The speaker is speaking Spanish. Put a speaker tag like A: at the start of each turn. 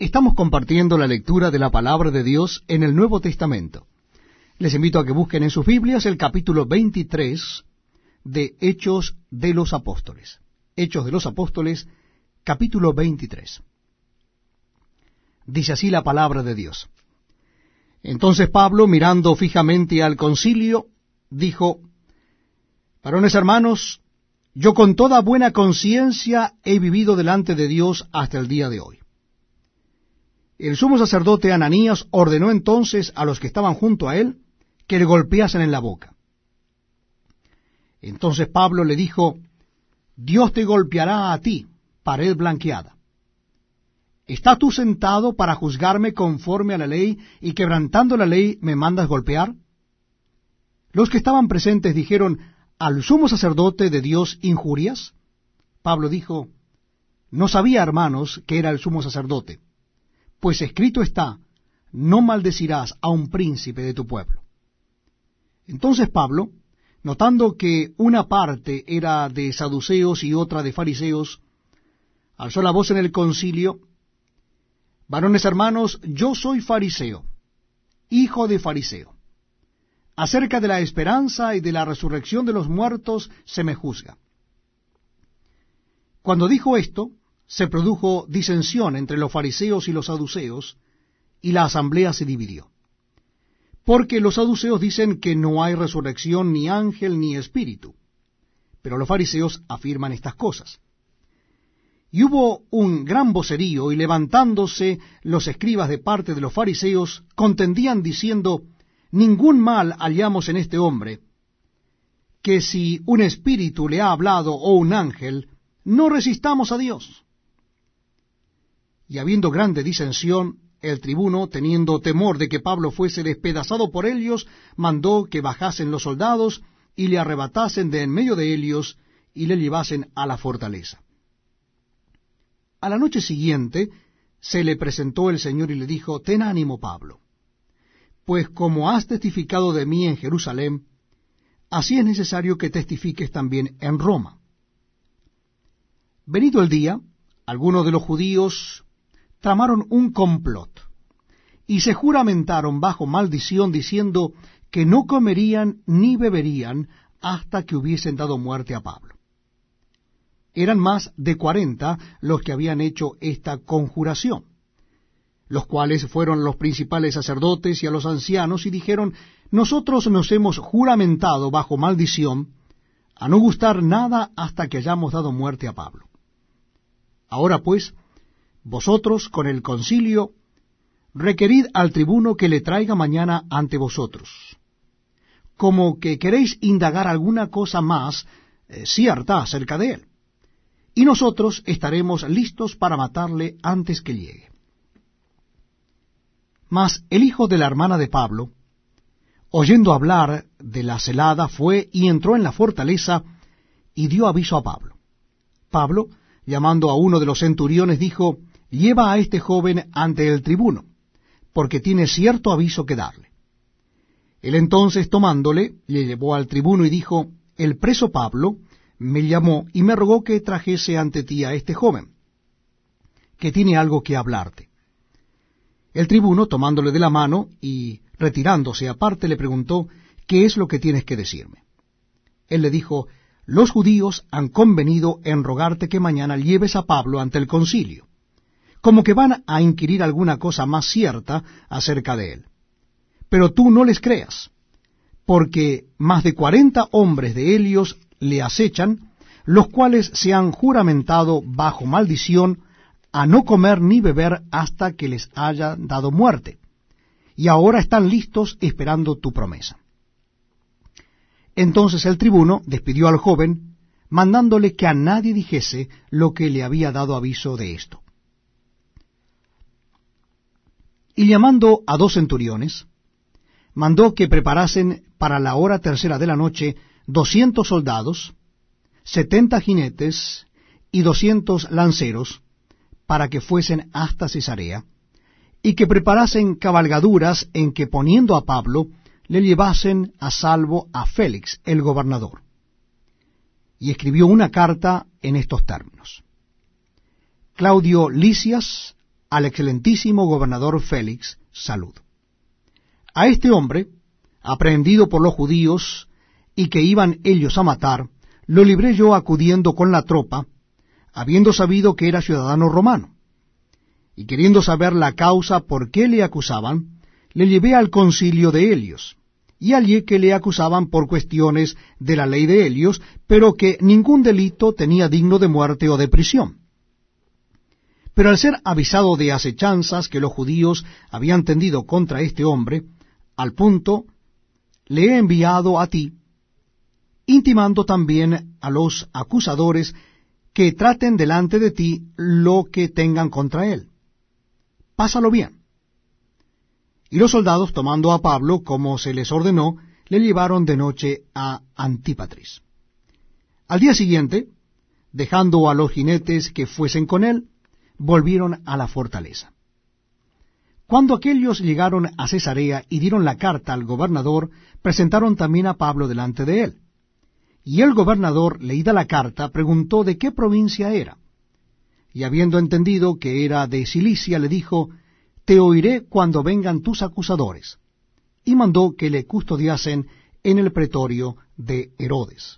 A: Estamos compartiendo la lectura de la palabra de Dios en el Nuevo Testamento. Les invito a que busquen en sus Biblias el capítulo 23 de Hechos de los Apóstoles. Hechos de los Apóstoles, capítulo 23. Dice así la palabra de Dios. Entonces Pablo, mirando fijamente al concilio, dijo, Varones hermanos, yo con toda buena conciencia he vivido delante de Dios hasta el día de hoy. El sumo sacerdote Ananías ordenó entonces a los que estaban junto a él que le golpeasen en la boca. Entonces Pablo le dijo, Dios te golpeará a ti, pared blanqueada. ¿Estás tú sentado para juzgarme conforme a la ley y quebrantando la ley me mandas golpear? Los que estaban presentes dijeron, ¿al sumo sacerdote de Dios injurias? Pablo dijo, No sabía, hermanos, que era el sumo sacerdote pues escrito está, no maldecirás a un príncipe de tu pueblo. Entonces Pablo, notando que una parte era de saduceos y otra de fariseos, alzó la voz en el concilio, Varones hermanos, yo soy fariseo, hijo de fariseo. Acerca de la esperanza y de la resurrección de los muertos se me juzga. Cuando dijo esto, se produjo disensión entre los fariseos y los saduceos, y la asamblea se dividió. Porque los saduceos dicen que no hay resurrección ni ángel ni espíritu, pero los fariseos afirman estas cosas. Y hubo un gran vocerío, y levantándose los escribas de parte de los fariseos, contendían diciendo, Ningún mal hallamos en este hombre, que si un espíritu le ha hablado o un ángel, no resistamos a Dios. Y habiendo grande disensión, el tribuno, teniendo temor de que Pablo fuese despedazado por ellos, mandó que bajasen los soldados y le arrebatasen de en medio de ellos y le llevasen a la fortaleza. A la noche siguiente se le presentó el Señor y le dijo, Ten ánimo, Pablo, pues como has testificado de mí en Jerusalén, así es necesario que testifiques también en Roma. Venido el día, algunos de los judíos tramaron un complot y se juramentaron bajo maldición diciendo que no comerían ni beberían hasta que hubiesen dado muerte a Pablo. Eran más de cuarenta los que habían hecho esta conjuración, los cuales fueron los principales sacerdotes y a los ancianos y dijeron, nosotros nos hemos juramentado bajo maldición a no gustar nada hasta que hayamos dado muerte a Pablo. Ahora pues, vosotros con el concilio, requerid al tribuno que le traiga mañana ante vosotros. Como que queréis indagar alguna cosa más eh, cierta acerca de él. Y nosotros estaremos listos para matarle antes que llegue. Mas el hijo de la hermana de Pablo, oyendo hablar de la celada, fue y entró en la fortaleza y dio aviso a Pablo. Pablo, llamando a uno de los centuriones, dijo, lleva a este joven ante el tribuno, porque tiene cierto aviso que darle. Él entonces tomándole, le llevó al tribuno y dijo, el preso Pablo me llamó y me rogó que trajese ante ti a este joven, que tiene algo que hablarte. El tribuno, tomándole de la mano y retirándose aparte, le preguntó, ¿qué es lo que tienes que decirme? Él le dijo, los judíos han convenido en rogarte que mañana lleves a Pablo ante el concilio como que van a inquirir alguna cosa más cierta acerca de él. Pero tú no les creas, porque más de cuarenta hombres de Helios le acechan, los cuales se han juramentado bajo maldición a no comer ni beber hasta que les haya dado muerte, y ahora están listos esperando tu promesa. Entonces el tribuno despidió al joven, mandándole que a nadie dijese lo que le había dado aviso de esto. Y llamando a dos centuriones, mandó que preparasen para la hora tercera de la noche doscientos soldados, setenta jinetes y doscientos lanceros, para que fuesen hasta Cesarea, y que preparasen cabalgaduras en que poniendo a Pablo, le llevasen a salvo a Félix, el gobernador. Y escribió una carta en estos términos. Claudio Licias, al excelentísimo gobernador Félix salud. A este hombre, aprehendido por los judíos y que iban ellos a matar, lo libré yo acudiendo con la tropa, habiendo sabido que era ciudadano romano. Y queriendo saber la causa por qué le acusaban, le llevé al concilio de Helios, y allí que le acusaban por cuestiones de la ley de Helios, pero que ningún delito tenía digno de muerte o de prisión. Pero al ser avisado de acechanzas que los judíos habían tendido contra este hombre, al punto le he enviado a ti, intimando también a los acusadores que traten delante de ti lo que tengan contra él. Pásalo bien. Y los soldados, tomando a Pablo, como se les ordenó, le llevaron de noche a Antípatris. Al día siguiente, dejando a los jinetes que fuesen con él, volvieron a la fortaleza. Cuando aquellos llegaron a Cesarea y dieron la carta al gobernador, presentaron también a Pablo delante de él. Y el gobernador, leída la carta, preguntó de qué provincia era. Y habiendo entendido que era de Cilicia, le dijo, Te oiré cuando vengan tus acusadores. Y mandó que le custodiasen en el pretorio de Herodes.